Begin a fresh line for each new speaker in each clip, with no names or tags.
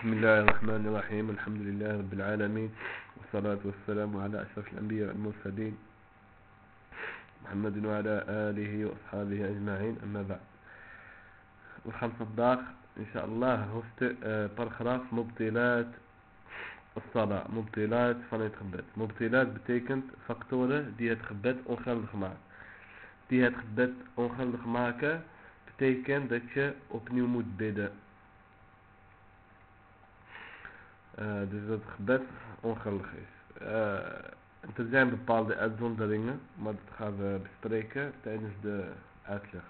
بسم الله الرحمن الرحيم. الحمد لله رب العالمين. والصلاة والسلام على أشرف الأنبياء المرسلين محمد وعلى آله وأصحابه أجمعين. أما بعد. الخمس الضاق إن شاء الله. هفت آه، برخراف مبطلات الصلاة. مبطلات فلا يتخبت مبطلات بتيكنت فاكتورة دي تخبت أخر الخماعة دي تخبت أخر الخماعة بتيكن دكشة أبنيو مدبدة. Dus dat het gebed ongeldig is. Uh, er zijn bepaalde uitzonderingen, maar dat gaan we bespreken tijdens de uitleg.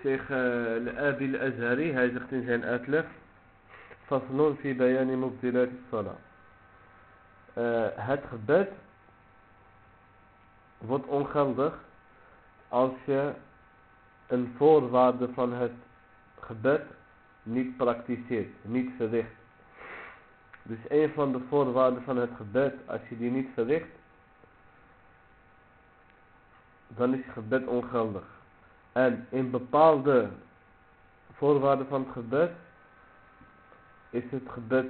Sheikh Al-Abi Al-Azhari, hij zegt in zijn uitleg, Faslun fi bayani mubtilat salah. Het gebed wordt ongeldig als je een voorwaarde van het gebed niet praktiseert, niet verricht. Dus een van de voorwaarden van het gebed, als je die niet verricht, dan is het gebed ongeldig. En in bepaalde voorwaarden van het gebed is het gebed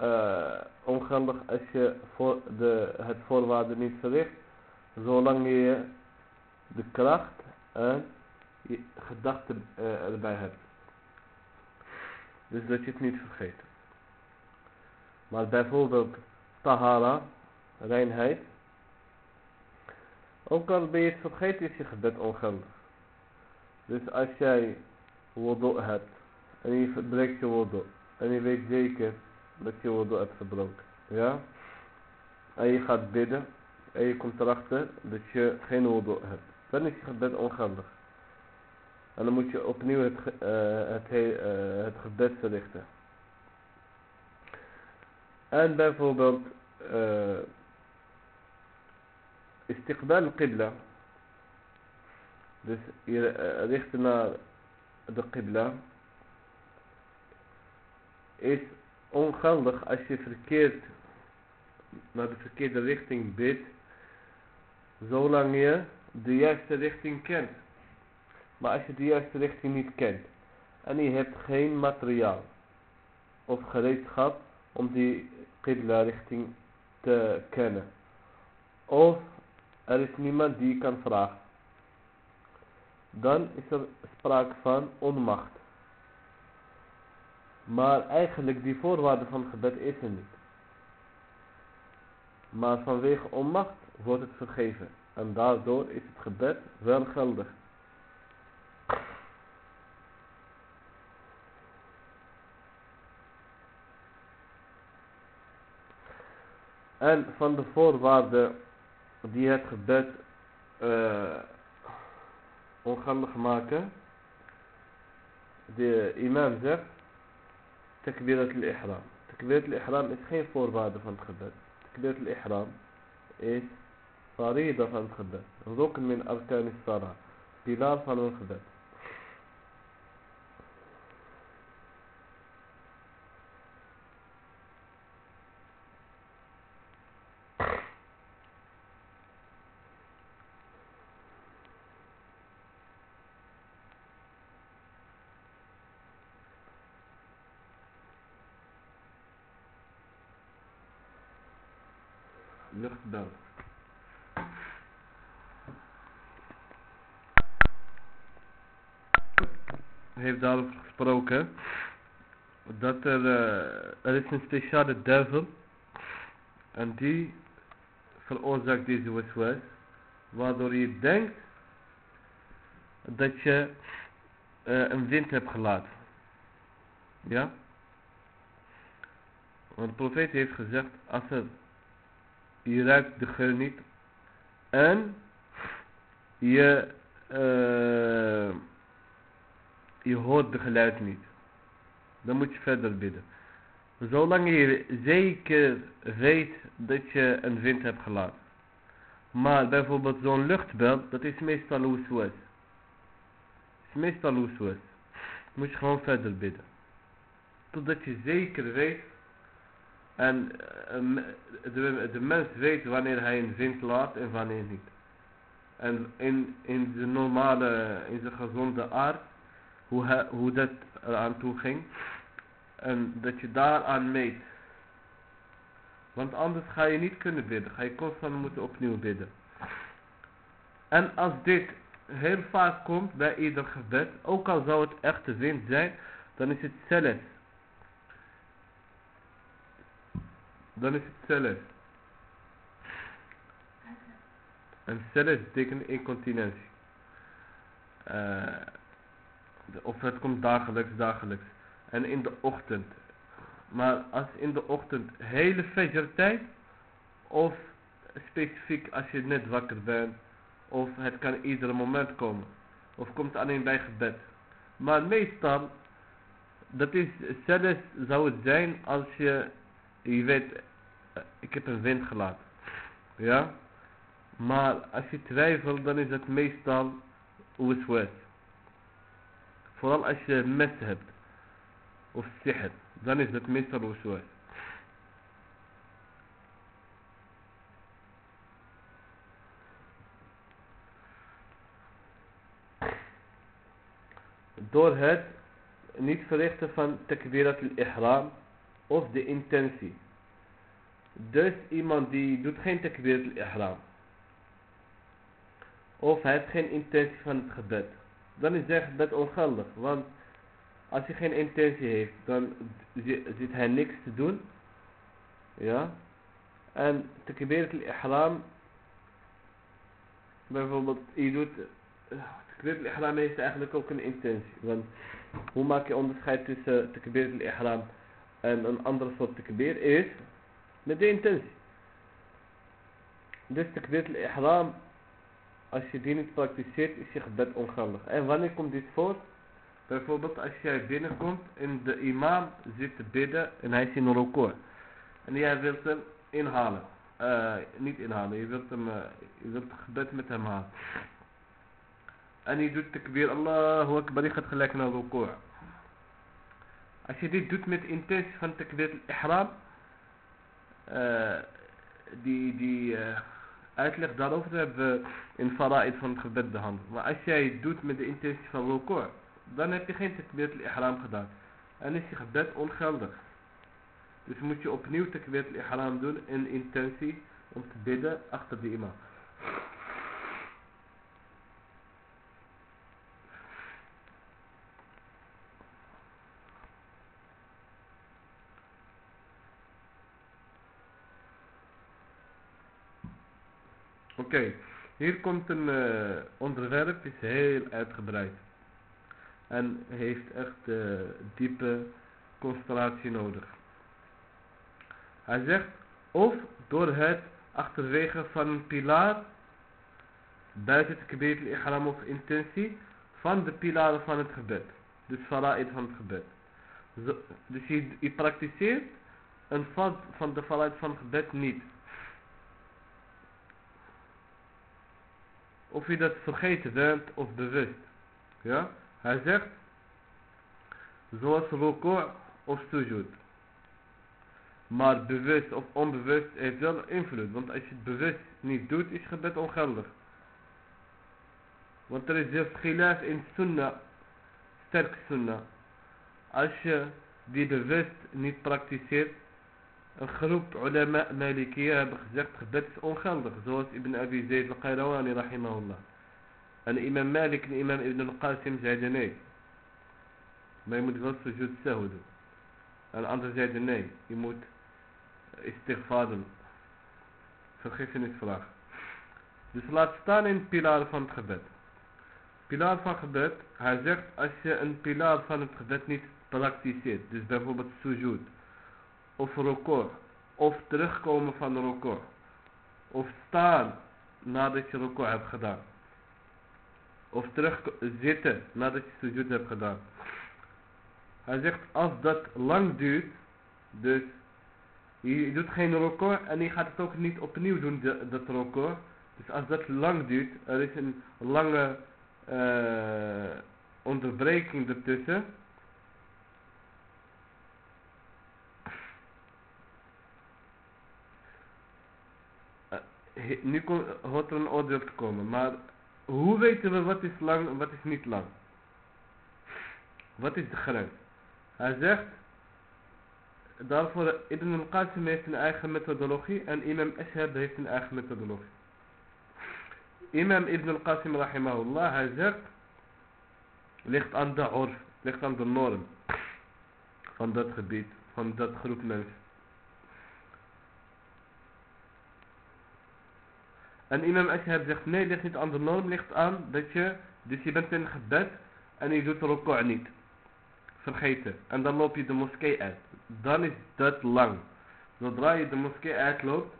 uh, ongeldig als je voor de, het voorwaarde niet verricht, zolang je de kracht en je gedachten uh, erbij hebt. Dus dat je het niet vergeet. Maar bijvoorbeeld tahara, reinheid. Ook al ben je het vergeten is je gebed ongeldig. Dus als jij wudu hebt en je verbreekt je wudu en je weet zeker dat je wudu hebt verbroken. Ja? En je gaat bidden en je komt erachter dat je geen wudu hebt. Dan is je gebed ongeldig. En dan moet je opnieuw het, uh, het, uh, het gebed verrichten. En bijvoorbeeld uh, istiqbal qibla. Dus je richt naar de qibla. Is ongeldig als je verkeerd naar de verkeerde richting bidt. Zolang je de juiste richting kent. Maar als je de juiste richting niet kent. En je hebt geen materiaal. Of gereedschap om die qibla richting te kennen. Of er is niemand die kan vragen. Dan is er sprake van onmacht. Maar eigenlijk die voorwaarde van gebed is er niet. Maar vanwege onmacht wordt het vergeven. En daardoor is het gebed wel geldig. En van de voorwaarden die het gebed uh, ongeldig maken. De imam zegt. Takbirat al-ihram. Takbirat al-ihram is geen voorwaarde van het gebed. Takbirat al-ihram is farida van het gebed. Rukn min arkan al-salah. Pilaar van een gebed. Luchtbel. heeft daarover gesproken dat er, uh, er is een speciale duivel en die veroorzaakt deze waswas waardoor je denkt dat je uh, een wind hebt gelaten. Ja? Want de profeet heeft gezegd als er je ruikt de geur niet en je, uh, je hoort de geluid niet. Dan moet je verder bidden. Zolang je zeker weet dat je een wind hebt gelaten. Maar bijvoorbeeld zo'n luchtbel, dat is meestal oeswas. is meestal oeswas. Moet je gewoon verder bidden. Totdat je zeker weet en de, de mens weet wanneer hij een wind laat en wanneer niet. En in, in de normale, in de gezonde aard, hoe, hoe dat eraan toe ging, En dat je daaraan meet. Want anders ga je niet kunnen bidden. Ga je constant moeten opnieuw bidden. En als dit heel vaak komt bij ieder gebed. Ook al zou het echte wind zijn. Dan is het zelfs. Dan is het zelfs. En zelfs betekent incontinentie. Uh, of het komt dagelijks, dagelijks. En in de ochtend. Maar als in de ochtend hele fajr tijd. Of specifiek als je net wakker bent. Of het kan ieder moment komen. Of komt alleen bij gebed. Maar meestal. Dat is zelfs zou het zijn als je. Je weet. Ik heb een wind gelaten. Ja. Maar als je twijfelt dan is het meestal. Oeswes. Vooral als je mes hebt. Of sihr. Dan is het meestal oeswes. Door het niet verrichten van takbirat al-ihram of de intentie. Dus iemand die doet geen takbirat al-ihram. Of hij heeft geen intentie van het gebed dan is zijn gebed ongeldig. Want als hij geen intentie heeft, dan zit hij niks te doen. Ja. En takbirat al-ihram, bijvoorbeeld, je doet, takbirat al-ihram heeft eigenlijk ook een intentie. Want hoe maak je onderscheid tussen takbirat al-ihram en een andere soort takbir is met de intentie. Dus takbirat al-ihram als je die niet praktiseert, is je gebed ongeldig. En wanneer komt dit voor? Bijvoorbeeld als jij binnenkomt en de imam zit te bidden en hij is in een record. En jij wilt hem inhalen. Uh, niet inhalen, je wilt, hem, wilt het gebed met hem halen. En je doet takbir, Allahu Akbar, die gaat gelijk naar record. Als je dit doet met intentie van takbir al-ihram, uh, die, die, uitleg daarover hebben we in fara'id van het gebed behandeld. Maar als jij het doet met de intentie van rukor, dan heb je geen takbir al-ihram gedaan. En is je gebed ongeldig. Dus moet je opnieuw takbir al-ihram doen in intentie om te bidden achter de imam. Oké, hier komt een uh, onderwerp, is heel uitgebreid. En heeft echt uh, diepe concentratie nodig. Hij zegt, of door het achterwege van een pilaar, buiten het gebed ihram of intentie, van de pilaren van het gebed. Dus fara'id van het gebed. Dus je, je praktiseert een fad van de fara'id van het gebed niet. Of je dat vergeten bent of bewust. Ja? Hij zegt, zoals ruku' of sujud. Maar bewust of onbewust heeft wel invloed. Want als je het bewust niet doet, is gebed ongeldig. Want er is gilaf in sunnah, sterk sunnah. Als je die bewust niet praktiseert, groep ulama Malikiya hebben gezegd gebed is ongeldig. Zoals Ibn Abi Zayd al-Qayrawani rahimahullah. En imam Malik en imam Ibn al-Qasim zeiden nee. Maar je moet wel sujud sahu doen. En anderen zeiden nee. Je moet istighfar doen. Vergiffenis vragen. Dus laat staan in pilaar van het gebed. Pilaar van gebed. Hij zegt als je een pilaar van het gebed niet praktiseert. Dus bijvoorbeeld sujud of record. Of terugkomen van record. Of staan nadat je record hebt gedaan. Of terug zitten nadat je sujud hebt gedaan. Hij zegt als dat lang duurt. Dus je doet geen record en je gaat het ook niet opnieuw doen dat record. Dus als dat lang duurt. Er is een lange uh, onderbreking ertussen. Nu hoort er een oordeel te komen. Maar hoe weten we wat is lang en wat is niet lang? Wat is de grens? Hij zegt, daarvoor Ibn al-Qasim heeft een eigen methodologie en Imam Ashab heeft een eigen methodologie. Imam Ibn al-Qasim rahimahullah, hij zegt, ligt aan de orf, ligt aan de norm van dat gebied, van dat groep mensen. En Imam Ashab zegt, nee, ligt niet aan de norm, ligt aan dat je, dus je bent in gebed en je doet de niet. Vergeten. En dan loop je de moskee uit. Dan is dat lang. Zodra je de moskee uitloopt,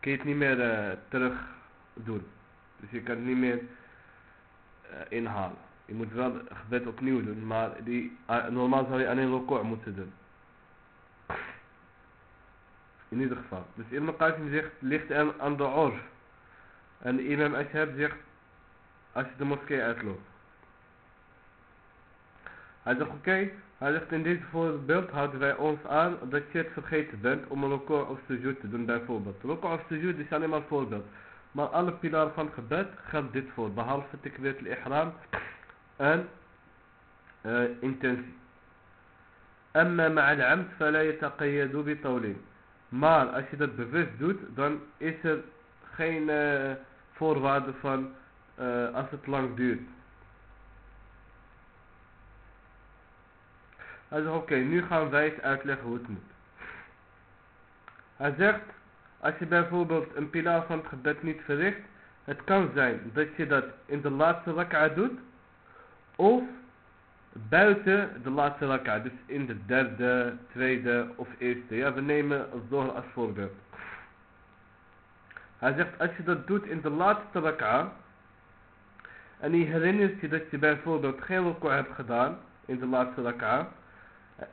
kun je het niet meer uh, terug doen. Dus je kan het niet meer uh, inhalen. Je moet wel het gebed opnieuw doen, maar die, uh, normaal zou je alleen record moeten doen. In ieder geval. Dus Ibn Qasim zegt, ligt aan, aan de orf. En Imam Ashab zegt, als je de moskee uitloopt. Hij zegt, oké, okay. hij zegt in dit voorbeeld houden wij ons aan dat je het vergeten bent om een record of sujud te doen bijvoorbeeld. Record of sujud is alleen maar een voorbeeld. Maar alle pilaren van gebed geldt dit voor, behalve tekweet al-ihram en uh, intentie. أما مع العمد فلا يتقيد بطول maar als je dat bewust doet dan is er geen uh, voorwaarde van uh, als het lang duurt. Hij zegt oké nu gaan wij eens uitleggen hoe het moet. Hij zegt als je bijvoorbeeld een pilaar van het gebed niet verricht het kan zijn dat je dat in de laatste rak'a doet of buiten de laatste rak'a, dus in de derde, tweede of eerste. Ja, we nemen door als voorbeeld. Hij zegt, als je dat doet in de laatste rak'a, en je herinnert je dat je bijvoorbeeld geen record hebt gedaan in de laatste rak'a,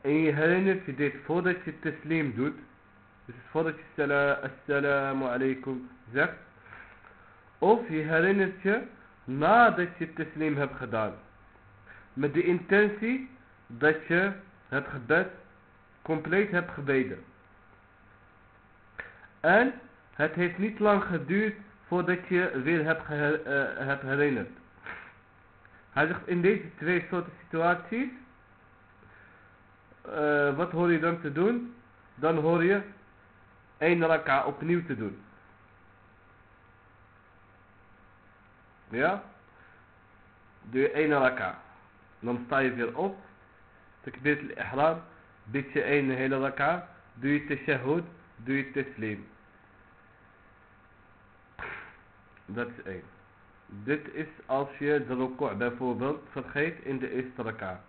en je herinnert je dit voordat je teslim doet, dus voordat je assalamu alaikum zegt, of je herinnert je nadat je teslim hebt gedaan met de intentie dat je het gebed compleet hebt gebeden. En het heeft niet lang geduurd voordat je weer hebt, hebt herinnerd. Hij zegt in deze twee soorten situaties, uh, wat hoor je dan te doen? Dan hoor je één raka opnieuw te doen. Ja? Doe je één raka. Dan sta je weer op. Takbir al-ihram. Bid je één hele raka. Doe je tashahud. Doe je taslim. Dat is één. Dit is als je de record bijvoorbeeld vergeet in de eerste raka.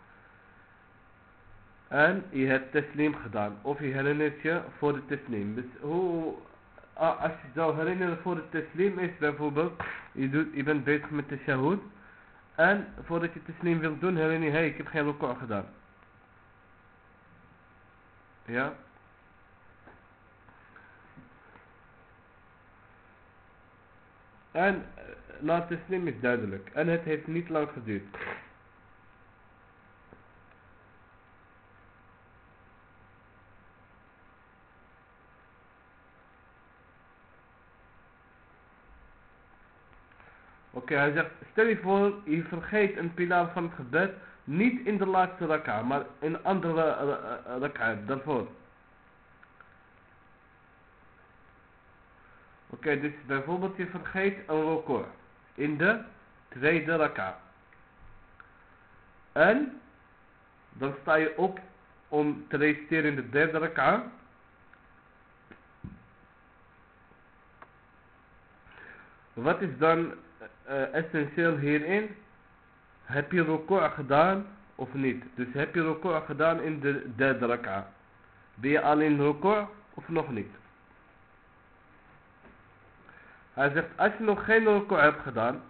En je hebt taslim gedaan. Of je herinnert je voor de taslim. Dus hoe, als je zou herinneren voor de taslim is bijvoorbeeld. Je, doet, je bent bezig met de shahud. En voordat je slim wilt doen, herinner je, hey, ik heb geen record gedaan. Ja. En na het slim is duidelijk. En het heeft niet lang geduurd. Oké, hij zegt, stel je voor, je vergeet een pilaar van het gebed, niet in de laatste rak'a, maar in een andere uh, rak'a, daarvoor. Oké, dus bijvoorbeeld je vergeet een record in de tweede rak'a. En dan sta je op om te reciteren in de derde rak'a. Wat is dan uh, essentieel hierin. Heb je record gedaan of niet? Dus heb je record gedaan in de derde rak'a? Ben je al in record of nog niet? Hij zegt, als je nog geen record hebt gedaan.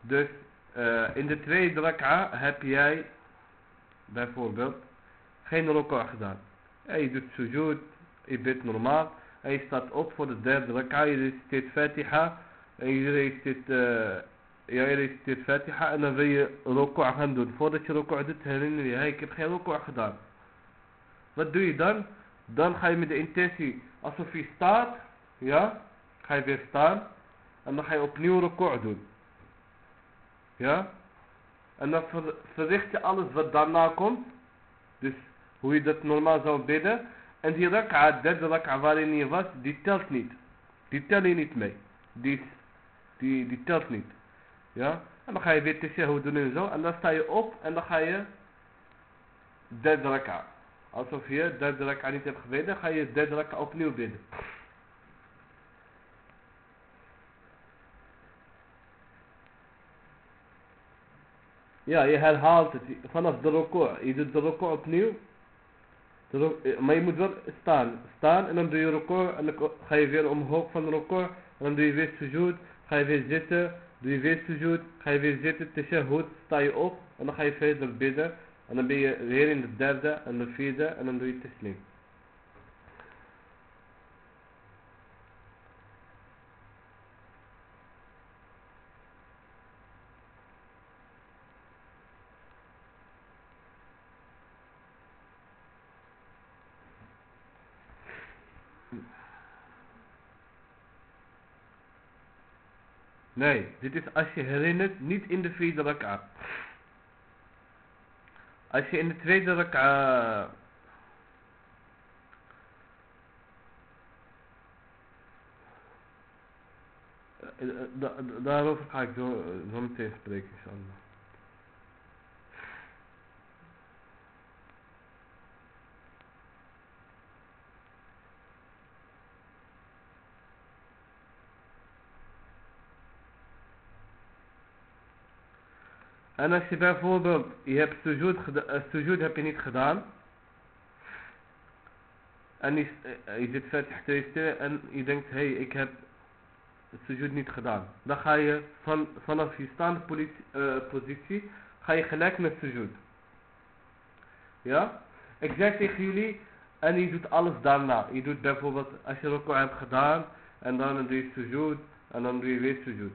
Dus uh, in de tweede rak'a heb jij bijvoorbeeld geen record gedaan. Ja, je doet sujud, je bidt normaal. Hij staat op voor de derde rak'a. Je reciteert Fatiha. En je reciteert, uh, ja, je reciteert Fatiha. En dan wil je ruku' gaan doen. Voordat je ruku' doet herinner je. Hey, ik heb geen ruku' gedaan. Wat doe je dan? Dan ga je met de intentie. Alsof je staat. Ja. Ga je weer staan. En dan ga je opnieuw ruku' doen. Ja. En dan ver- verricht je alles wat daarna komt. Dus hoe je dat normaal zou bidden. En die rak'a, derde rak'a waarin je was, die telt niet. Die tel je niet mee. Die, die, telt niet. Ja? En dan ga je weer tashahhud doen en zo. En dan sta je op en dan ga je derde rak'a. Alsof je derde rak'a niet hebt gebeden, ga je derde rak'a opnieuw bidden. Ja, je herhaalt het vanaf de record. Je doet de record opnieuw. Ro- eh, maar je moet wel staan. Staan en dan doe je record en dan ga je weer omhoog van record. En dan doe je weer sujoed. Ga je weer zitten. Doe je weer sujoed. Ga je weer zitten. Tashahhud. Sta je op. En dan ga je verder bidden. En dan ben je weer in de derde en de vierde. En dan doe je teslim. Nee, dit is als je herinnert, niet in de vierde rak'a. Als je in de tweede rak'a... Eh, eh, da- Daarover ga ik zo, meteen spreken. En als je bijvoorbeeld, je hebt sujud, eh, sujud heb je niet gedaan. En je, eh, je zit vet stil en je denkt, hé, hey, ik heb het sujud niet gedaan. Dan ga je van, vanaf je staande eh, positie, ga je gelijk met sujud. Ja? Ik zeg tegen jullie, en je doet alles daarna. Je doet bijvoorbeeld, als je record hebt gedaan, en dan doe je sujud, en dan doe je weer sujud.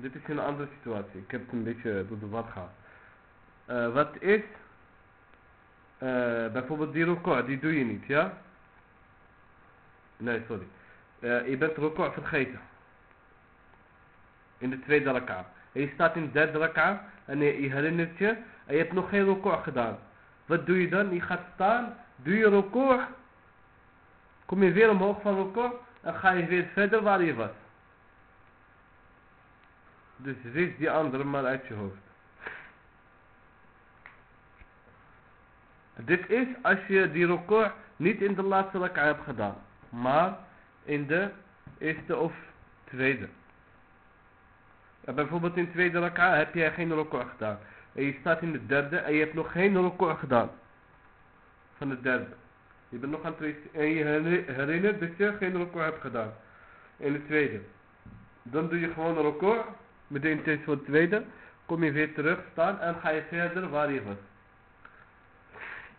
Dit is een andere situatie. Ik heb het een beetje door de war gehad. Eh, wat is, eh, bijvoorbeeld die record, die doe je niet, ja? Nee, sorry. Eh, je bent record vergeten. In de tweede rak'a. En je staat in de derde rak'a en je, je herinnert je en je hebt nog geen record gedaan. Wat doe je dan? Je gaat staan, doe je record, kom je weer omhoog van record en ga je weer verder waar je was. Dus wist die andere maar uit je hoofd. Dit is als je die record niet in de laatste rak'a hebt gedaan. Maar in de eerste of tweede. Bijvoorbeeld in de tweede rak'a heb jij geen record gedaan. En je staat in de derde en je hebt nog geen record gedaan. Van de derde. Je bent nog aan het en je herinner- herinnert dat je geen record hebt gedaan. In de tweede. Dan doe je gewoon een record. Met de intentie voor de tweede. Kom je weer terug staan en ga je verder waar je was.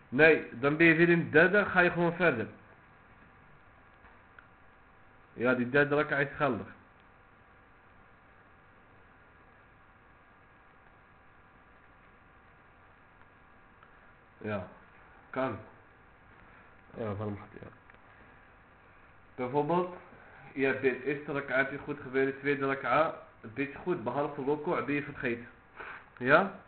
Nee, dan ben je weer in de derde, ga je gewoon verder. Ja, die derde rak'a is geldig. Ja, kan. Ja, waarom gaat ja. Bijvoorbeeld, je hebt de eerste rak'a goed geweest, de tweede rak'a, het beetje goed, behalve record ben je vergeten. Ja?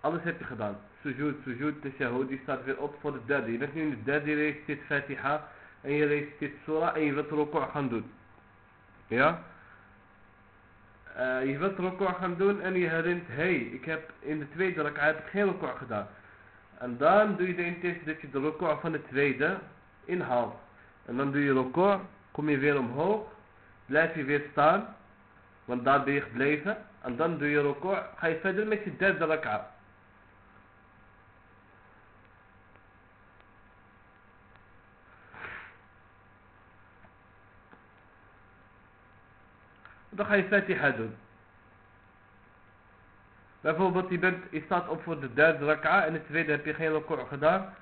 Alles heb je gedaan. Sujud, sujud, tashahud, die staat weer op voor de derde. Je bent nu in de derde, je reciteert Fatiha en je reciteert Surah en je wilt record gaan doen. Ja? Eh, je wilt record gaan doen en je herinnert, hé, hey, ik heb in de tweede rak'a heb ik geen record gedaan. En dan doe je de intentie dat je de record van de tweede inhaalt. En dan doe je record, kom je weer omhoog, blijf je weer staan, want daar ben je gebleven. En dan doe je record, ga je verder met je derde rak'a. Dan ga je Fatiha doen. Bijvoorbeeld, je, bent, je staat op voor de derde rak'a en de tweede heb je geen record gedaan.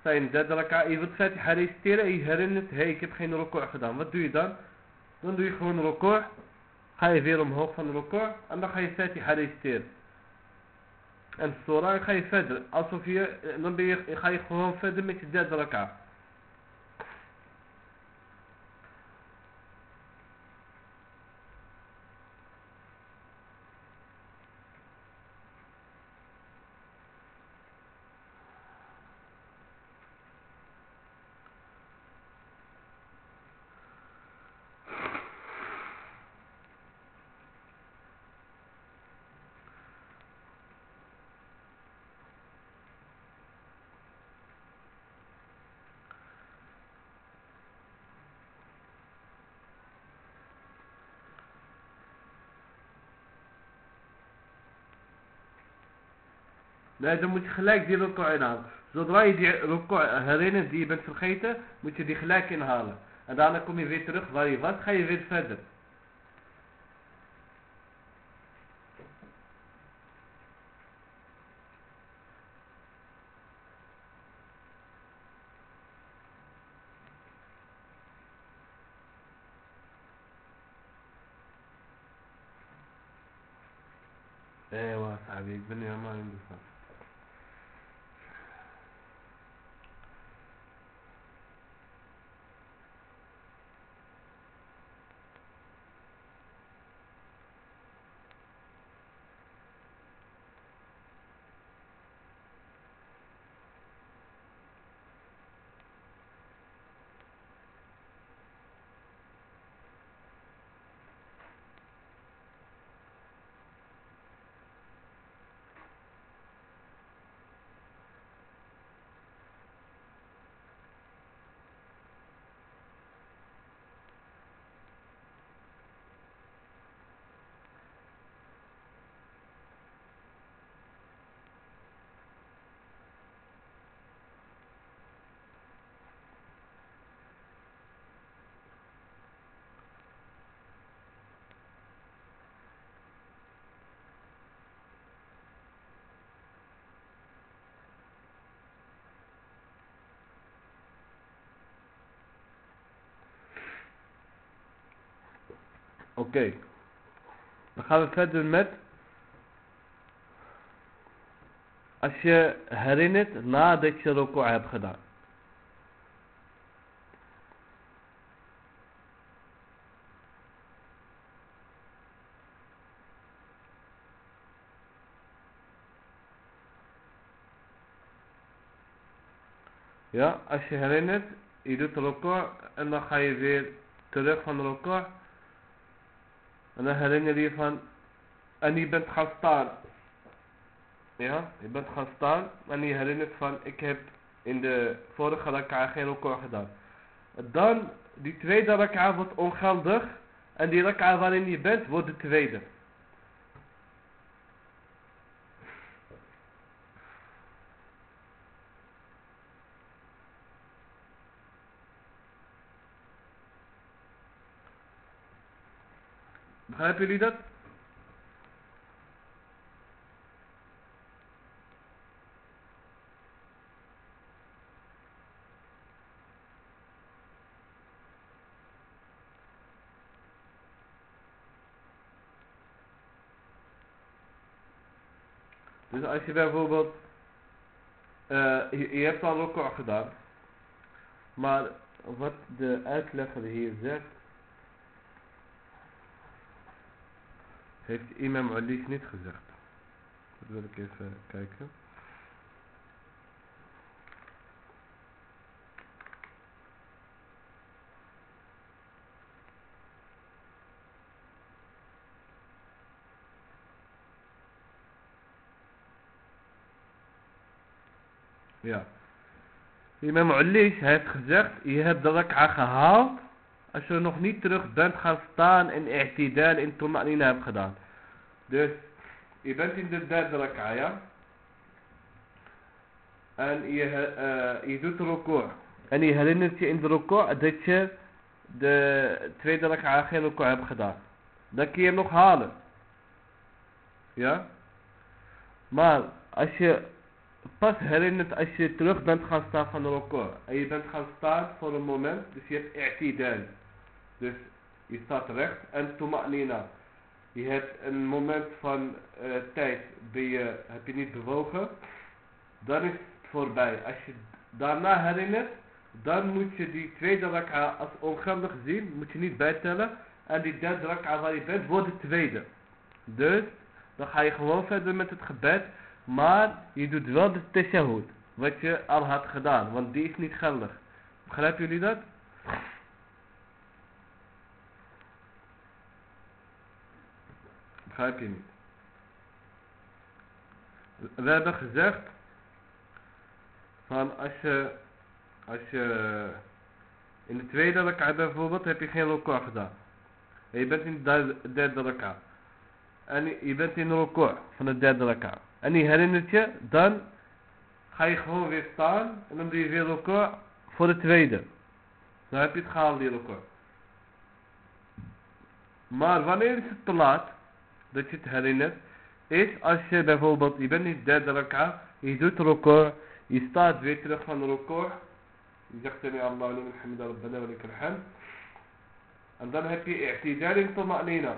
Sta je in de derde rak'a, je wilt Fatiha reciteren en je herinnert, hey, ik heb geen record gedaan. Wat doe je dan? Dan doe je gewoon record. Ga je weer omhoog van de record en dan ga je Fatiha reciteren. En Surah ga je verder. Alsof je, dan ben je, ga je gewoon verder met je derde rak'a. Nee, dan moet je gelijk die record inhalen. Zodra je die record herinnert die je bent vergeten, moet je die gelijk inhalen. En daarna kom je weer terug waar je was, ga je weer verder. ايوه حبيبي بني ما عندي Oké. Dan gaan we verder met. Als je herinnert nadat je record hebt gedaan. Ja, als je herinnert, je doet record en dan ga je weer terug van de record en dan herinner je van, en je bent gaan staan. Ja, je bent gaan staan en je herinnert van, ik heb in de vorige rak'a geen record gedaan. Dan, die tweede rak'a wordt ongeldig. En die rak'a waarin je bent, wordt de tweede. Begrijpen jullie dat? Dus als je bijvoorbeeld, uh, je, hebt al record gedaan, maar wat de uitlegger hier zegt, heeft imam Ali niet gezegd. Dat wil ik even kijken. Ja. Imam Ali heeft gezegd, je hebt de rak'a gehaald als je nog niet terug bent gaan staan en i'tidal in tuma'nina hebt gedaan. Dus je bent in de derde rak'a? En je, uh, je doet record. En je herinnert je in de record dat je de tweede rak'a geen record hebt gedaan. Dan kun je nog halen. Ja? Maar als je pas herinnert als je terug bent gaan staan van de record. En je bent gaan staan voor een moment. Dus je hebt i'tidal. Dus je staat recht en tuma'nina. Je hebt een moment van uh, tijd, ben je, heb je niet bewogen. Dan is het voorbij. Als je daarna herinnert, dan moet je die tweede rak'a als ongeldig zien. Moet je niet bijtellen. En die derde rak'a waar je bent, wordt de tweede. Dus, dan ga je gewoon verder met het gebed. Maar je doet wel de teshahud. Wat je al had gedaan. Want die is niet geldig. Begrijpen jullie dat? Begrijp je niet. We hebben gezegd van als je als je in de tweede rak'a bijvoorbeeld heb je geen record gedaan. En je bent in de derde rak'a. En je bent in record van de derde rak'a. en die herinnert je, dan ga je gewoon weer staan en dan doe je weer record voor de tweede. Dan heb je het gehaald, die record. Maar wanneer is het te laat dat je het herinnert, is als je bijvoorbeeld, je bent niet derde raka, je doet record, je staat weer terug van de record, je zegt Sami Allah hamida rabbana wa en dan heb je i'tidal in tuma'nina.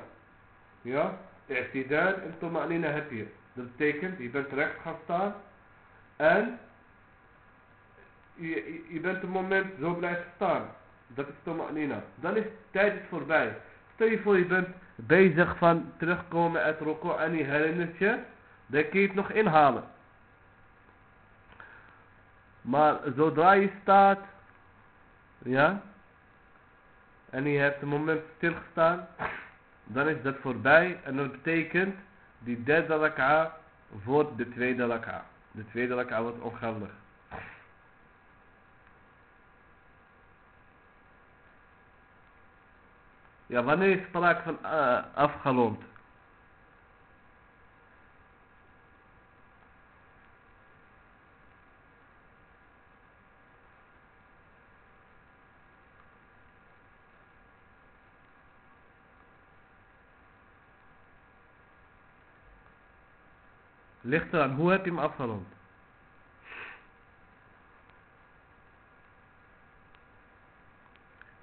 Ja, i'tidal in tuma'nina heb je. Dat betekent, je bent recht gaan staan en je, je bent een moment zo blijven staan. Dat is tuma'nina. Dan is tijd voorbij. Stel je voor je bent bezig van terugkomen uit Roko en je herinnert je, dan kun je het nog inhalen. Maar zodra je staat, ja, en je hebt een moment stilgestaan, dan is dat voorbij en dat betekent die derde raka voor de tweede raka. De tweede raka wordt ongeldig. Ja, wanneer is sprake van uh, afgerond? Ligt eraan, hoe heb je hem afgerond?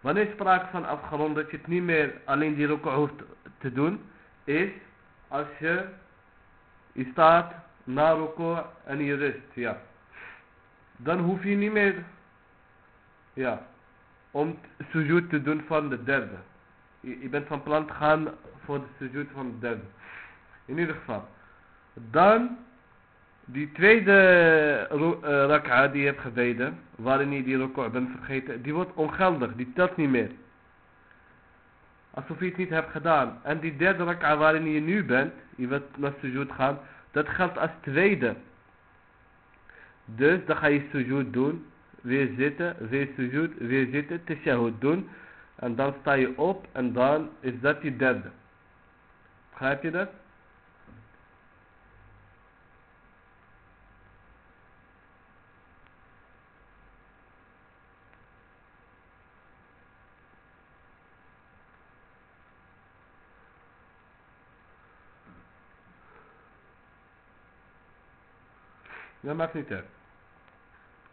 Wanneer sprake van afgerond dat je het niet meer alleen die rokken hoeft te doen, is als je, je staat na rokken en je rust, ja. Dan hoef je niet meer, ja, om sujud te doen van de derde. Je, je bent van plan te gaan voor de sujud van de derde. In ieder geval. Dan die tweede uh, die je hebt gebeden, waarin je die record bent vergeten, die wordt ongeldig, die telt niet meer. Alsof je het niet hebt gedaan. En die derde rak'a waarin je nu bent, je wilt naar sujud gaan, dat geldt als tweede. Dus dan ga je sujud doen, weer zitten, weer sujud, weer zitten, tashahud doen. En dan sta je op en dan is dat je derde. Begrijp je dat? Dat maakt niet uit.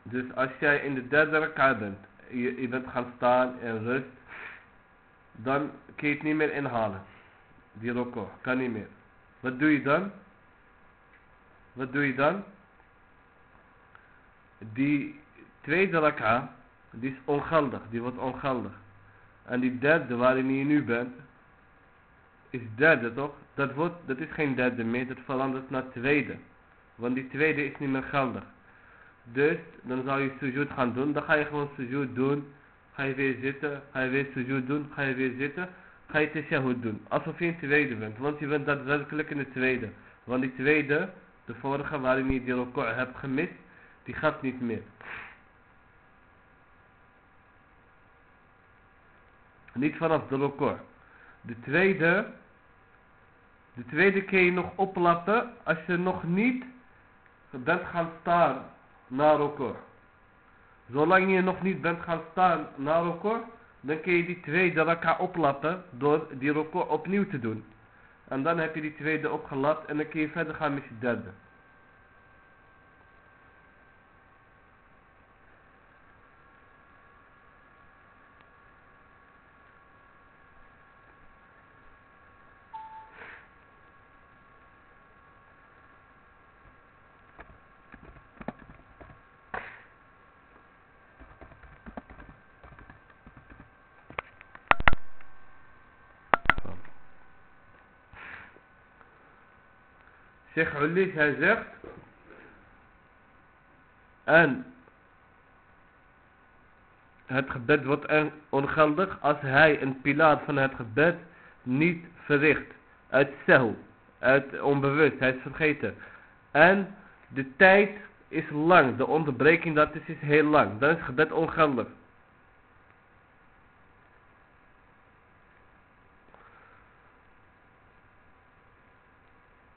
Dus als jij in de derde raka bent, je, je bent gaan staan en rust, dan kun je het niet meer inhalen. Die roko, kan niet meer. Wat doe je dan? Wat doe je dan? Die tweede raka, die is ongeldig, die wordt ongeldig. En die derde waarin je nu bent, is derde toch? Dat, wordt, dat is geen derde meer, dat verandert naar tweede. Want die tweede is niet meer geldig. Dus dan zou je sujud gaan doen. Dan ga je gewoon sujud doen. Ga je weer zitten. Ga je weer sujud doen. Ga je weer zitten. Ga je tashahud doen. Alsof je in tweede bent. Want je bent daadwerkelijk in de tweede. Want die tweede, de vorige waarin je die record hebt gemist, die gaat niet meer. Niet vanaf de record. De tweede, de tweede kun je nog oplappen als je nog niet bent gaan staan na record. Zolang je nog niet bent gaan staan na record, dan kun je die tweede raka oplappen door die record opnieuw te doen. En dan heb je die tweede opgelapt en dan kun je verder gaan met je derde. Sheikh Ulis, hij zegt. En het gebed wordt ongeldig als hij een pilaar van het gebed niet verricht. Uit cel, uit onbewust, hij is vergeten. En de tijd is lang, de onderbreking dat is, is heel lang. Dan is het gebed ongeldig.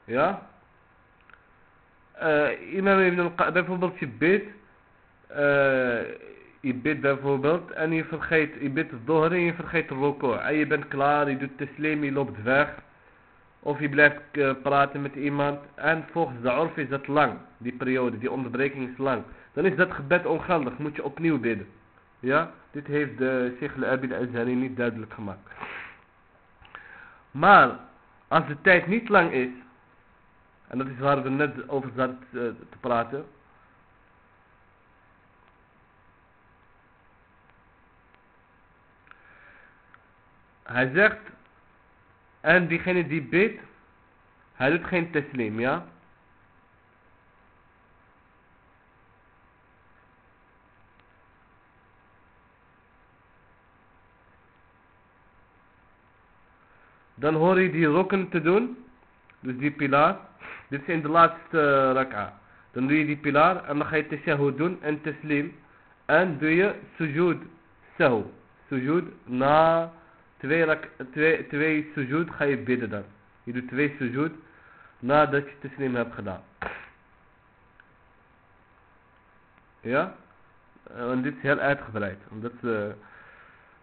Ja? Uh, imam ibn al bijvoorbeeld je bidt, uh, je bidt bijvoorbeeld en je vergeet, je bidt dohr en je vergeet roko. En je bent klaar, je doet de slim, je loopt weg. Of je blijft uh, praten met iemand. En volgens de orf is dat lang, die periode, die onderbreking is lang. Dan is dat gebed ongeldig, moet je opnieuw bidden. Ja, dit heeft de Sheikh al-Abi al-Azhari niet duidelijk gemaakt. Maar, als de tijd niet lang is, en dat is waar we net over zaten uh, te praten. Hij zegt, en diegene die bidt, hij doet geen teslim, ja? Dan hoor je die rokken te doen. Dus die pilaar. Dit in de laatste rak'a. Dan doe je die pilaar en dan ga je tashahud doen en teslim. En doe je sujud sahu. Sujud na twee, rak, twee, twee sujud ga je bidden dan. Je doet twee sujud nadat je teslim hebt gedaan. Ja? En dit is heel uitgebreid. Omdat... Uh,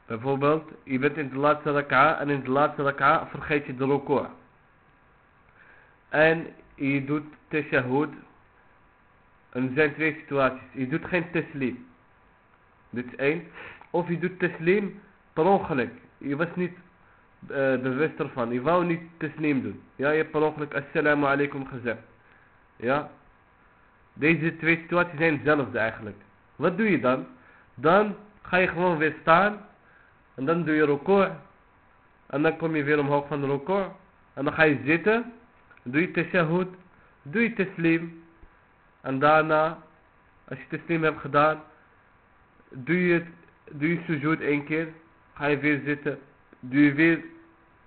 Bijvoorbeeld, je bent in de laatste raka en in de laatste raka vergeet je de record. En je doet tashahud. En er zijn twee situaties. Je doet geen teslim. Dit is één. Of je doet teslim per ongeluk. Je was niet uh, bewust ervan. Je wou niet teslim doen. Ja, je hebt per ongeluk assalamu alaikum gezegd. Ja. Deze twee situaties zijn hetzelfde eigenlijk. Wat doe je dan? Dan ga je gewoon weer staan en dan doe je record. En dan kom je weer omhoog van de record. En dan ga je zitten. Doe je tashahud. Doe je teslim. En daarna, als je teslim hebt gedaan, doe je, doe je sujud één keer. Ga je weer zitten. Doe je weer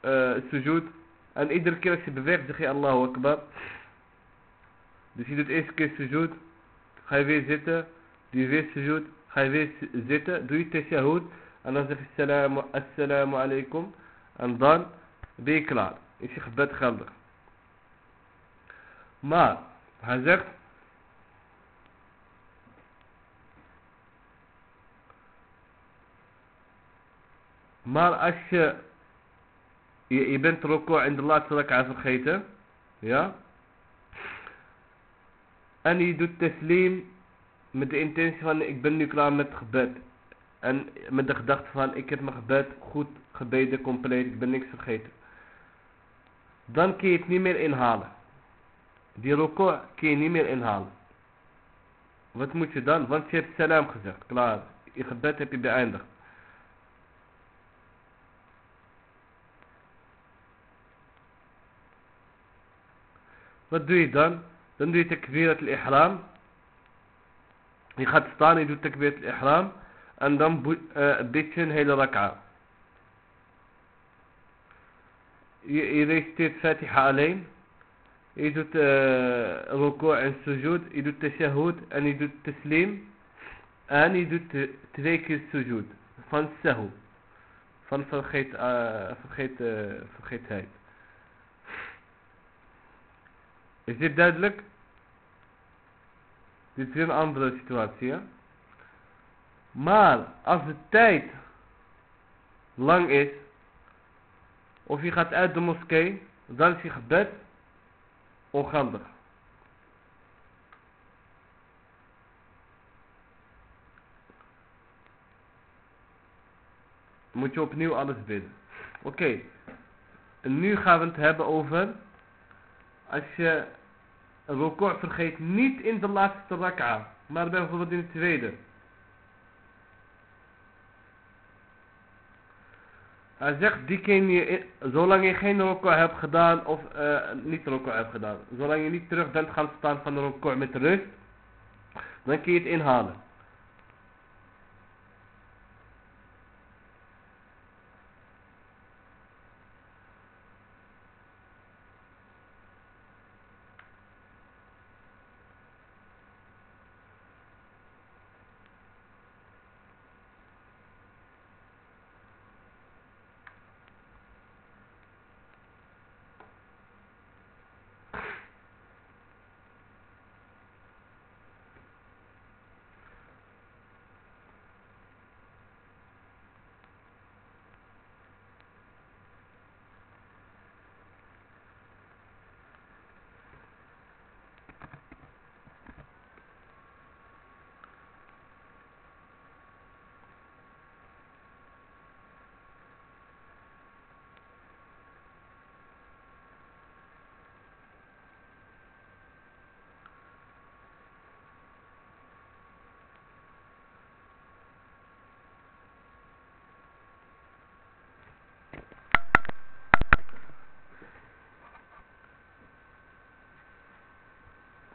uh, sujud. En iedere keer als je beweegt zeg je Allahu Akbar. Dus je doet eerst keer sujud. Ga je weer zitten. Doe je weer sujud. Ga je weer zitten. Doe je tashahud. En dan zeg je assalamu, assalamu alaikum. En dan ben je klaar. Is je gebed geldig. Maar, hij zegt. Maar als je, je, je bent ook in de laatste rak'a vergeten. Ja. En je doet teslim met de intentie van ik ben nu klaar met het gebed. En met de gedachte van ik heb mijn gebed goed gebeden, compleet, ik ben niks vergeten. Dan kun je het niet meer inhalen. Die roko kun je niet meer inhalen. Wat moet je dan? Want je hebt salam gezegd, klaar. Je gebed heb je beëindigd. Wat doe je dan? Dan doe je takbirat al-ihram. Je gaat staan je doet takbirat al-ihram. En dan uh, je een hele rak'a. Je, je reciteert Fatiha alleen. Je doet uh, en sujud. Je doet tashahud en je doet taslim. En je doet twee keer sujud. Van sahu. Van vergeet, uh, vergeet, vergeetheid. Is dit duidelijk? Dit is een andere situatie, ja? Maar als de tijd lang is, of je gaat uit de moskee, dan is je gebed ongeldig. Moet je opnieuw alles bidden. Oké. En nu gaan we het hebben over. Als je een record vergeet niet in de laatste rak'a. Maar bijvoorbeeld in de tweede. Hij zegt, diegene je, zolang je geen roko hebt gedaan, of uh, niet roko hebt gedaan, zolang je niet terug bent gaan staan van de roko met rust, dan kun je het inhalen.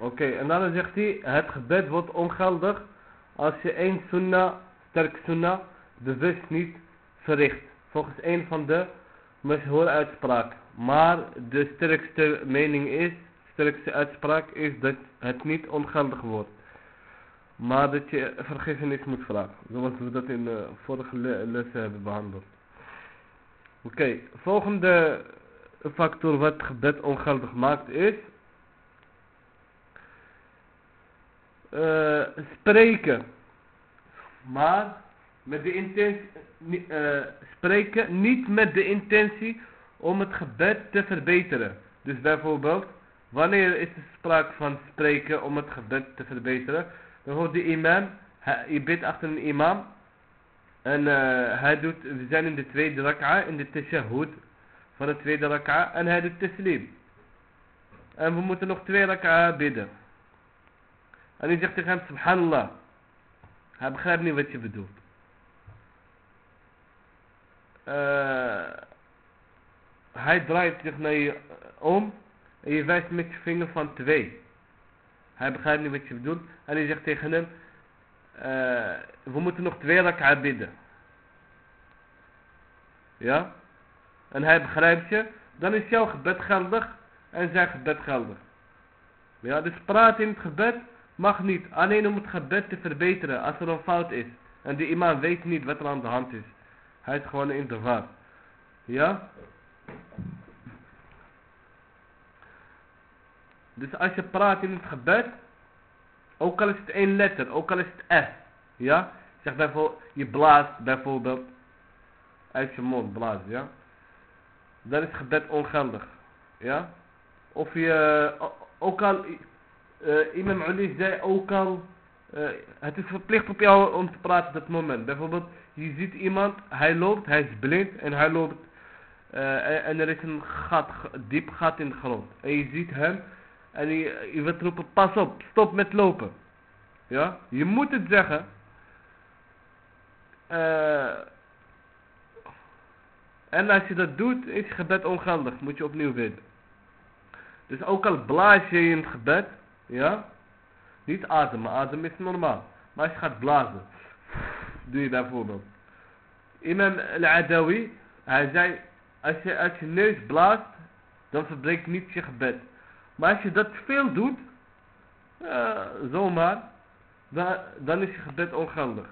Oké, en dan zegt hij, het gebed wordt ongeldig als je één sunnah, sterk sunnah, bewust niet verricht. Volgens een van de mashhoor uitspraak. Maar de sterkste mening is, sterkste uitspraak is dat het niet ongeldig wordt. Maar dat je vergiffenis moet vragen. Zoals we dat in de vorige lessen hebben behandeld. Oké, volgende factor wat gebed ongeldig maakt is uh, spreken. Maar met de intentie, uh, spreken niet met de intentie om het gebed te verbeteren. Dus bijvoorbeeld, wanneer is er sprake van spreken om het gebed te verbeteren? Bijvoorbeeld de imam, je bidt achter een imam en uh, hij doet, we zijn in de tweede rak'a, in de tashahud van de tweede rak'a en hij doet taslim. En we moeten nog twee rak'a bidden. En hij zegt tegen hem, subhanallah. Hij begrijpt niet wat je bedoelt. Uh, hij draait zich naar je om en je wijst met je vinger van twee. Hij begrijpt niet wat je bedoelt. En hij zegt tegen hem, uh, we moeten nog twee rak'a bidden. Ja? En hij begrijpt je, dan is jouw gebed geldig en zijn gebed geldig. Ja, dus praat in het gebed mag niet. Alleen om het gebed te verbeteren als er een fout is. En de imam weet niet wat er aan de hand is. Hij is gewoon in de war. Ja? Dus als je praat in het gebed, ook al is het één letter, ook al is het F. Ja? Zeg bijvoorbeeld, je blaast bijvoorbeeld uit je mond, blazen, ja? Dan is het gebed ongeldig. Ja? Of je, ook al uh, Imam Ali zei ook al, uh, het is verplicht op jou om te praten op dat moment. Bijvoorbeeld, je ziet iemand, hij loopt, hij is blind en hij loopt uh, en er is een gat, diep gat in de grond. En je ziet hem en je, je wilt roepen, pas op, stop met lopen. Ja, je moet het zeggen. en als je dat doet, is je gebed ongeldig, moet je opnieuw weten. Dus ook al blaas je in het gebed, ja? Niet ademen, adem is normaal. Maar als je gaat blazen, doe je bijvoorbeeld. Imam al-Adawi, hij zei, als je uit je neus blaast, dan verbreekt niet je gebed. Maar als je dat veel doet, uh, zomaar, dan, dan is je gebed ongeldig.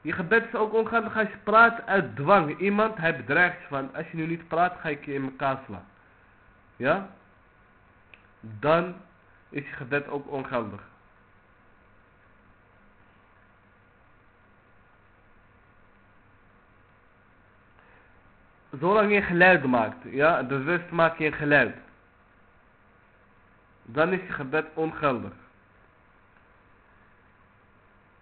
Je gebed is ook ongeldig als je praat uit dwang. Iemand, hij bedreigt je van, als je nu niet praat, ga ik je in elkaar slaan. Ja? Dan is je gebed ook ongeldig. Zolang je geluid maakt, ja, bewust maak je geluid. Dan is je gebed ongeldig.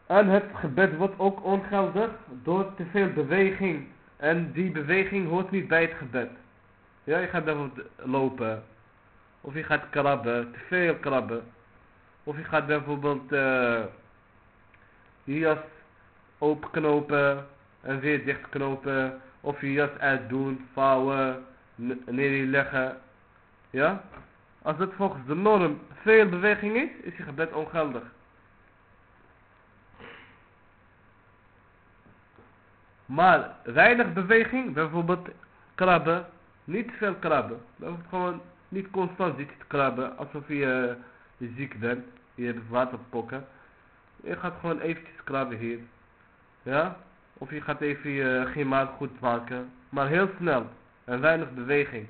En het gebed wordt ook ongeldig door te veel beweging. En die beweging hoort niet bij het gebed. Ja, je gaat bijvoorbeeld lopen. Of je gaat krabben, te veel krabben. Of je gaat bijvoorbeeld uh, je jas openknopen en weer dichtknopen. Of je jas uitdoen, vouwen, neerleggen. Ja? Als dat volgens de norm veel beweging is, is je gebed ongeldig. Maar weinig beweging, bijvoorbeeld krabben, niet veel krabben. Bijvoorbeeld gewoon niet constant zitten te krabben alsof je, je ziek bent. Je hebt waterpokken. Je gaat gewoon eventjes krabben hier. Ja? Of je gaat even je gemaat goed maken. Maar heel snel. En weinig beweging.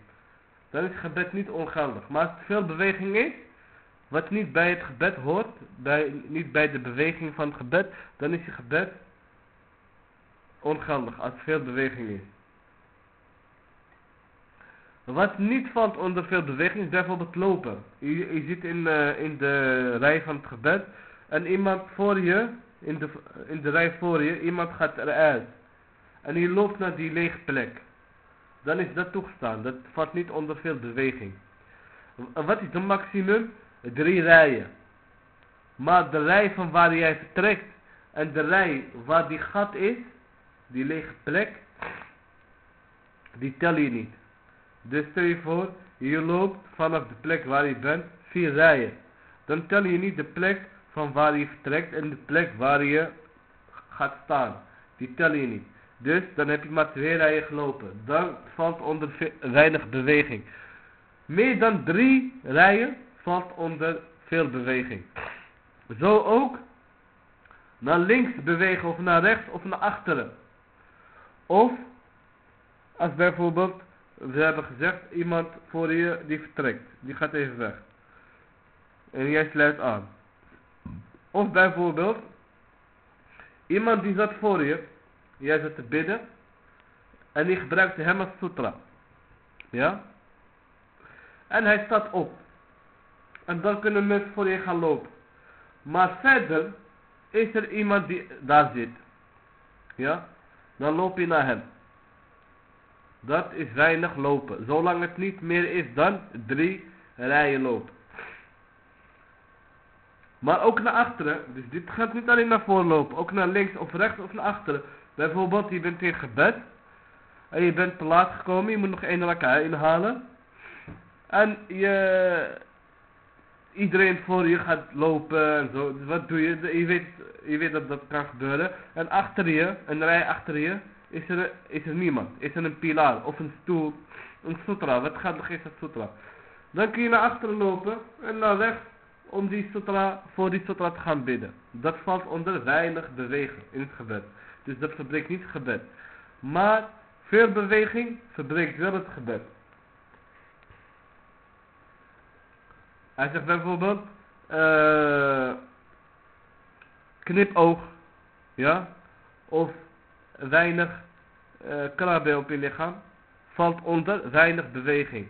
Dan is het gebed niet ongeldig. Maar als er veel beweging is. Wat niet bij het gebed hoort. Bij, niet bij de beweging van het gebed. Dan is je gebed ongeldig. Als er veel beweging is. Wat niet valt onder veel beweging is bijvoorbeeld lopen. Je, zit in, uh, in de rij van het gebed en iemand voor je, in de, in de rij voor je, iemand gaat eruit. En je loopt naar die lege plek. Dan is dat toegestaan. Dat valt niet onder veel beweging. Wat is de maximum? Drie rijen. Maar de rij van waar jij vertrekt en de rij waar die gat is, die lege plek, die tel je niet. Dus stel je voor, je loopt vanaf de plek waar je bent, vier rijen. dan tel je niet de plek van waar je vertrekt en de plek waar je gaat staan. Die tel je niet. Dus dan heb je maar twee rijen gelopen. Dan valt onder weinig beweging. Meer dan drie rijen valt onder veel beweging. Zo ook naar links bewegen of naar rechts of naar achteren. Of als bijvoorbeeld, we hebben gezegd, iemand voor je die vertrekt. Die gaat even weg. En jij sluit aan. Of bijvoorbeeld, iemand die zat voor je, jij zat te bidden. En die gebruikte hem als sutra. Ja? En hij staat op. En dan kunnen mensen voor je gaan lopen. Maar verder is er iemand die daar zit. Ja? Dan loop je naar hem. Dat is weinig lopen. Zolang het niet meer is dan drie rijen lopen. Maar ook naar achteren. Dus dit gaat niet alleen naar voren lopen. Ook naar links of rechts of naar achteren. Bijvoorbeeld je bent in gebed. En je bent te laat gekomen. Je moet nog één elkaar inhalen. En je... Iedereen voor je gaat lopen en zo. Dus wat doe je? Je weet, je weet dat dat kan gebeuren. En achter je, een rij achter je, is er, is er niemand. Is er een pilaar of een stoel. Een sutra. Wat gaat nog eens dat sutra? Dan kun je naar achteren lopen en naar rechts om die sutra, voor die sutra te gaan bidden. Dat valt onder weinig bewegen in het gebed. Dus dat verbreekt niet het gebed. Maar veel beweging verbreekt wel het gebed. Hij zegt bijvoorbeeld, uh, knipoog, ja, of weinig uh, op je lichaam, valt onder weinig beweging.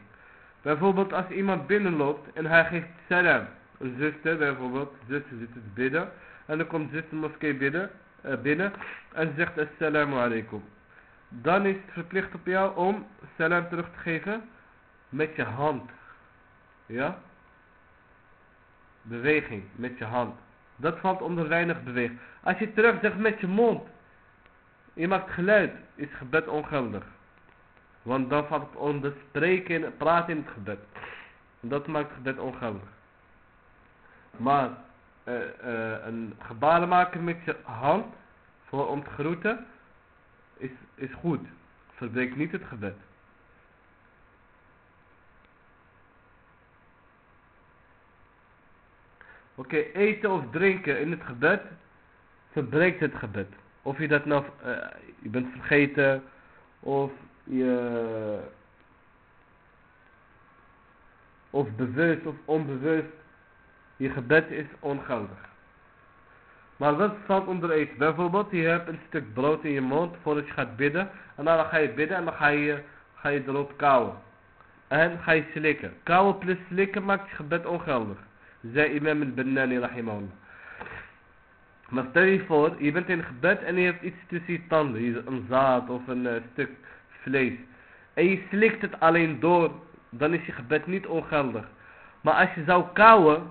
Bijvoorbeeld als iemand binnenloopt en hij geeft salam, een zuster bijvoorbeeld, zuster zit te bidden, en dan komt zuster moskee binnen, uh, binnen en zegt assalamu alaikum. Dan is het verplicht op jou om salam terug te geven met je hand. Ja? Beweging met je hand. Dat valt onder weinig beweging. Als je terug zegt met je mond. Je maakt geluid. Is gebed ongeldig. Want dan valt het onder spreken, praten in het gebed. Dat maakt het gebed ongeldig. Maar uh, uh, een gebaren maken met je hand voor om te groeten is, is goed. Verbreekt niet het gebed. Oké, eten of drinken in het gebed verbreekt het gebed. Of je dat nou, uh, je bent vergeten of je, of bewust of onbewust, je gebed is ongeldig. Maar wat valt onder eten? Bijvoorbeeld, je hebt een stuk brood in je mond voordat je gaat bidden. En dan ga je bidden en dan ga je, ga je erop kauwen. En ga je slikken. Kauwen plus slikken maakt je gebed ongeldig zei imam al-Bannani rahimahullah. Maar stel je voor, je bent in gebed en je hebt iets tussen je tanden, een zaad of een uh, stuk vlees. En je slikt het alleen door, dan is je gebed niet ongeldig. Maar als je zou kauwen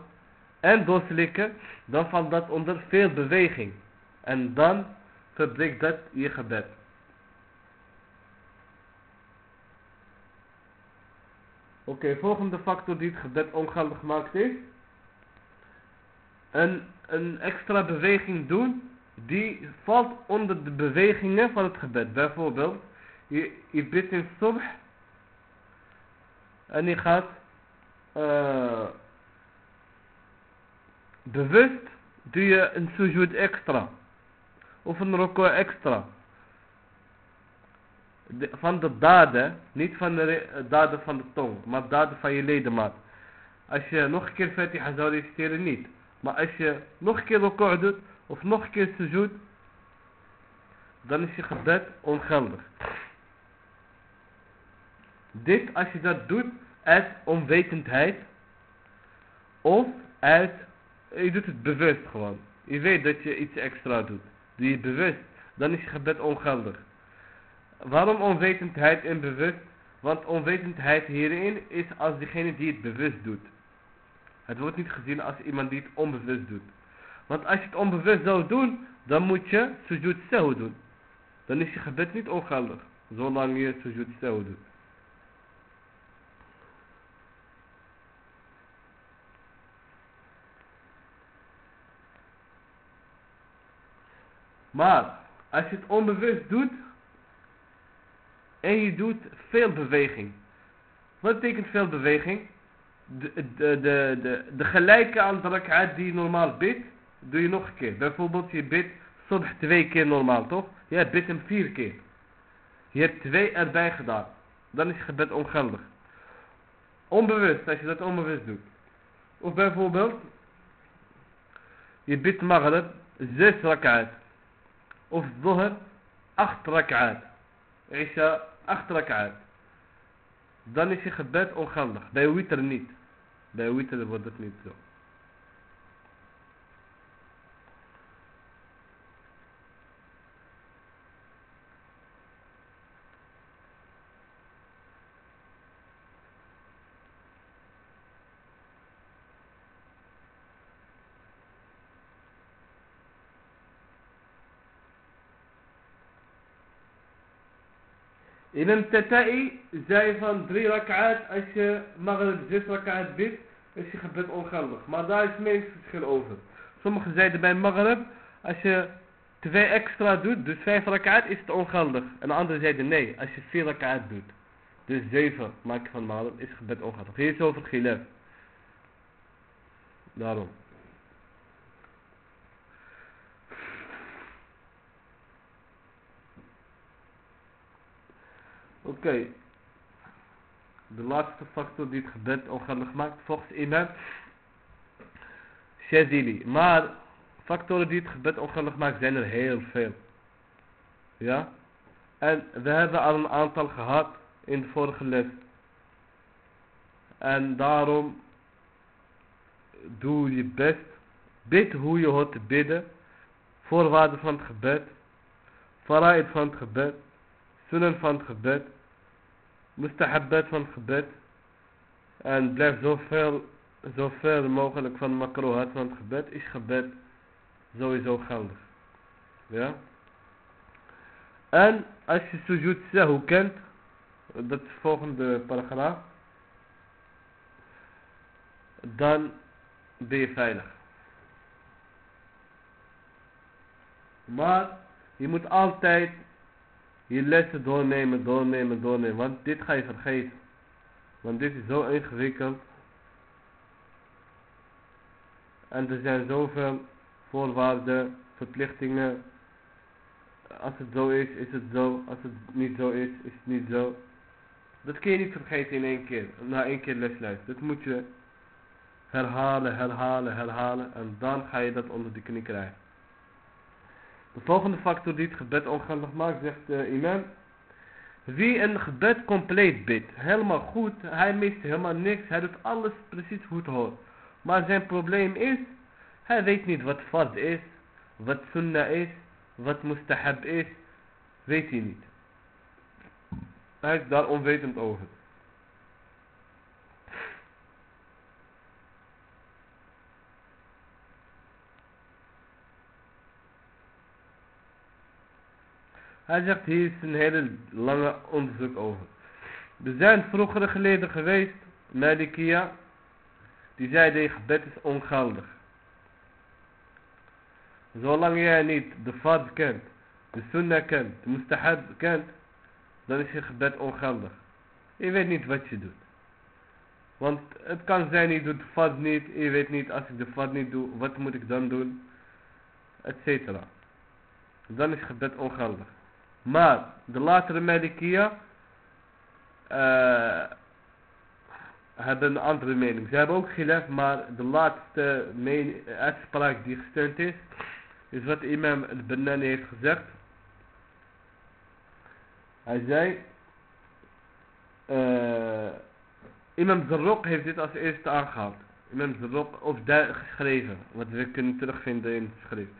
en doorslikken, dan valt dat onder veel beweging. En dan verbreekt dat je gebed. Oké, volgende factor die het gebed ongeldig maakt is een, een extra beweging doen, die valt onder de bewegingen van het gebed. Bijvoorbeeld, je, je bidt in subh en je gaat uh, bewust doe je een sujud extra. Of een roko extra. Van de daden, niet van de daden van de tong, maar daden van je ledemaat. Als je nog een keer Fatiha zou reciteren, niet. Maar als je nog een keer record doet, of nog een keer sujud, dan is je gebed ongeldig. Dit als je dat doet uit onwetendheid, of uit, je doet het bewust gewoon. Je weet dat je iets extra doet. Doe je bewust, dan is je gebed ongeldig. Waarom onwetendheid en bewust? Want onwetendheid hierin is als diegene die het bewust doet. Het wordt niet gezien als iemand die het onbewust doet. Want als je het onbewust zou doen, dan moet je sujud sehu doen. Dan is je gebed niet ongeldig, zolang je sujud sehu doet. Maar, als je het onbewust doet, en je doet veel beweging. Wat betekent veel beweging? De, de, de, de, gelijke aantal rak'at die je normaal bidt, doe je nog een keer. Bijvoorbeeld je bidt subh twee keer normaal, toch? Je bidt hem vier keer. Je hebt twee erbij gedaan. Dan is je gebed ongeldig. Onbewust, als je dat onbewust doet. Of bijvoorbeeld, je bidt maghrib zes rak'at. Of dhuhr acht rak'at. Isha acht rak'at. Dan is je gebed ongeldig. Bij witr niet. Bij witr wordt het zo. Imam Tatai zei van drie rak'at, als je maghrib zes rak'at bidt, is je gebed ongeldig. Maar daar is meningsverschil over. Sommigen zeiden bij maghrib, als je twee extra doet, dus vijf rak'at, is het ongeldig. En anderen zeiden nee, als je vier rak'at doet. Dus zeven maak je van maghrib, is gebed ongeldig. Hier is over gilef. Daarom. Oké. De laatste factor die het gebed ongeldig maakt, volgens imam Shazili. Maar factoren die het gebed ongeldig maakt zijn er heel veel. Ja? En we hebben al een aantal gehad in de vorige les. En daarom doe je best. Bid hoe je hoort te bidden. Voorwaarden van het gebed. Faraid van het gebed. Sunnen van het gebed mustahabbat van gebed. En blijf zoveel, zoveel mogelijk van makrohat van het gebed. Is gebed sowieso geldig. Ja. En als je sujud sahu kent. Dat is de volgende paragraaf. Dan ben je veilig. Maar je moet altijd je lessen doornemen, doornemen, doornemen. Want dit ga je vergeten. Want dit is zo ingewikkeld. En er zijn zoveel voorwaarden, verplichtingen. Als het zo is, is het zo. Als het niet zo is, is het niet zo. Dat kun je niet vergeten in één keer. Na één keer lesluisteren. Dat moet je herhalen, herhalen, herhalen. En dan ga je dat onder de knie krijgen. De volgende factor die het gebed ongeldig maakt, zegt de uh, imam. Wie een gebed compleet bidt, helemaal goed, hij mist helemaal niks, hij doet alles precies hoe het hoort. Maar zijn probleem is, hij weet niet wat fard is, wat sunnah is, wat mustahab is, weet hij niet. Hij is daar onwetend over. Hij zegt hier is een hele lange onderzoek over. Er zijn vroegere geleden geweest, Malikia, die zeiden gebed is ongeldig. Zolang jij niet de fad kent, de sunnah kent, de mustahab kent, dan is je gebed ongeldig. Je weet niet wat je doet. Want het kan zijn, je doet de fad niet, je weet niet, als ik de fad niet doe, wat moet ik dan doen? Etcetera. Dan is gebed ongeldig. Maar de latere Malikia uh, hebben een andere mening. Ze hebben ook gelef, maar de laatste uitspraak die gesteund is, is wat imam al-Bannani heeft gezegd. Hij zei, uh, imam Zarruq heeft dit als eerste aangehaald. Imam Zarruq, of daar geschreven, wat we kunnen terugvinden in het schrift.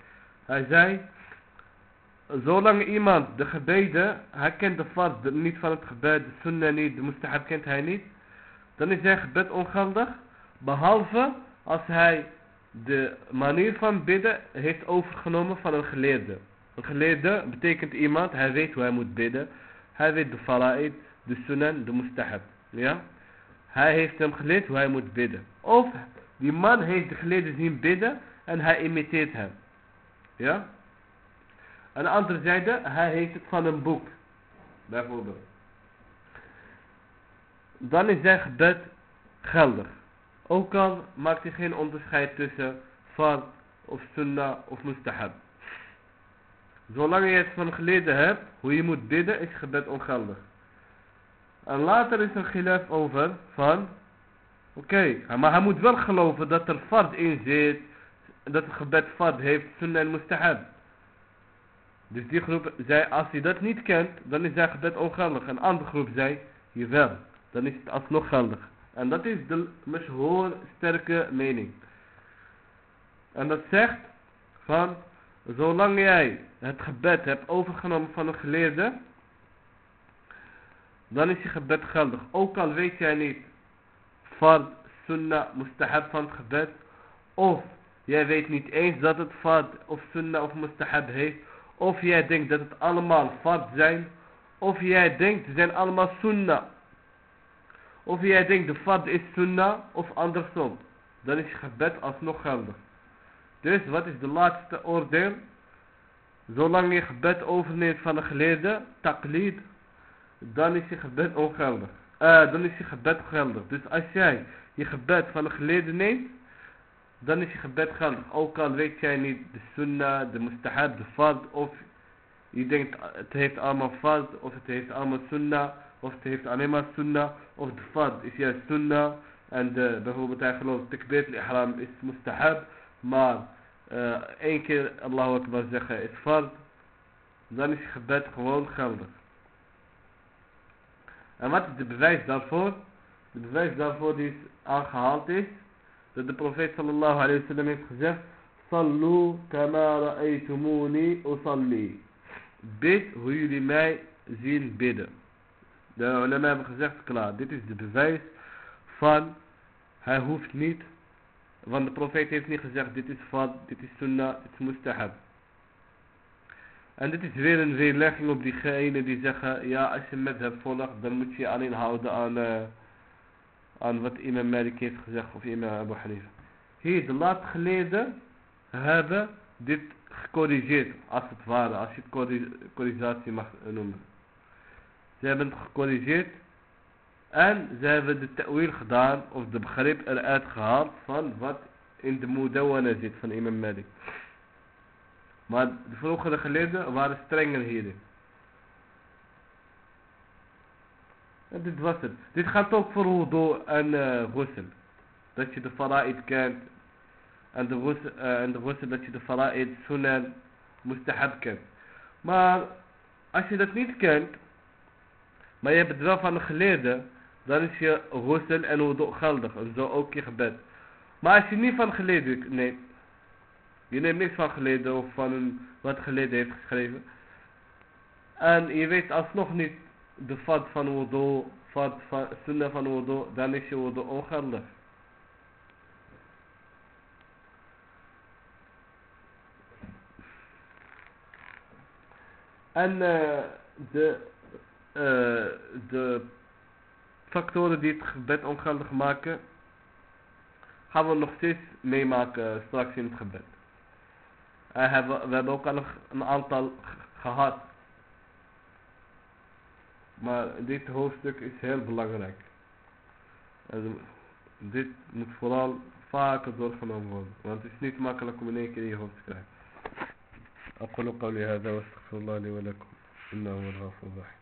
Hij zei, zolang iemand de gebeden, hij kent de fard niet van het gebed, de sunnah niet, de mustahab kent hij niet, dan is zijn gebed ongeldig, behalve als hij de manier van bidden heeft overgenomen van een geleerde. Een geleerde betekent iemand, hij weet hoe hij moet bidden, hij weet de fara'id, de sunan, de mustahab. Ja? Hij heeft hem geleerd hoe hij moet bidden. Of die man heeft de geleerde zien bidden en hij imiteert hem. Ja? En de andere zijde, hij heeft het van een boek. Bijvoorbeeld. Dan is zijn gebed geldig. Ook al maakt hij geen onderscheid tussen fard of sunnah of mustahab. Zolang je het van geleden hebt, hoe je moet bidden, is gebed ongeldig. En later is er gilaf over van, oké, maar hij moet wel geloven dat er fard in zit, dat het gebed fard heeft, sunnah en mustahab. Dus die groep zei, als hij dat niet kent, dan is zijn gebed ongeldig. Een andere groep zei, jawel, dan is het alsnog geldig. En dat is de mashhoor sterke mening. En dat zegt van, zolang jij het gebed hebt overgenomen van een geleerde, dan is je gebed geldig. Ook al weet jij niet fard, sunnah, mustahab van het gebed, of jij weet niet eens dat het fard of sunnah of mustahab heeft, of jij denkt dat het allemaal fard zijn, of jij denkt ze zijn allemaal sunnah. Of jij denkt de fard is sunnah of andersom. Dan is je gebed alsnog geldig. Dus wat is de laatste oordeel? Zolang je gebed overneemt van een geleerde, taqlid, dan is je gebed ongeldig. Uh, dan is je gebed geldig. Dus als jij je gebed van een geleerde neemt, dan is je gebed geldig. Ook al weet jij niet de sunnah, de mustahab, de fard, of je denkt het heeft allemaal fard, of het heeft allemaal sunnah, of het heeft alleen maar sunnah, of de fard is juist sunnah, en de, bijvoorbeeld hij gelooft takbir al-ihram is mustahab, maar uh, één keer Allahu Akbar zeggen is fard, dan is je gebed gewoon geldig. En wat is de bewijs daarvoor? De bewijs daarvoor die aangehaald is, de profeet sallallahu alayhi wa sallam heeft gezegd, Sallu kama ra'aytumuni usalli. Bid hoe jullie mij zien bidden. De hebben gezegd, klaar, dit is de bewijs van, hij hoeft niet want de profeet heeft niet gezegd, dit is fad, dit is sunnah, dit is mustahab. En dit is weer een weerlegging op diegenen die zeggen, ja als je met hebt volgt, dan moet je je alleen houden aan, uh, aan wat imam Malik heeft gezegd of imam Abu Hanifa. Hier, de laatste geleden hebben dit gecorrigeerd, als het ware, als je het corrigatie mag noemen. Ze hebben het gecorrigeerd en ze hebben de ta'wil gedaan, of de begrip eruit gehaald van wat in de Mudawana zit van Imam Malik. Maar de vroegere geleerden waren strenger hierin. En dit was het. Dit gaat ook voor wudu en uh, Dat je de fara'id kent. En de ghusl, uh, en de dat je de fara'id, sunan, mustahab kent. Maar als je dat niet kent, maar je hebt het wel van geleerde, dan is je ghusl en wudu geldig. En zo ook je gebed. Maar als je niet van geleden neemt, je neemt niks van geleden of van wat geleden heeft geschreven. En je weet alsnog niet de fad van wudu, fad van van wudu, dan is je wudu ongeldig. En uh, de, uh, de factoren die het gebed ongeldig maken, gaan we nog steeds meemaken straks in het gebed. En hebben, we hebben ook al een aantal gehad. Maar dit hoofdstuk is heel belangrijk. En dit moet vooral vaker doorgenomen worden. Want het is niet makkelijk om in één keer je hoofd te krijgen. أقول قولي هذا واستغفر الله لي ولكم إنه هو الغفور الرحيم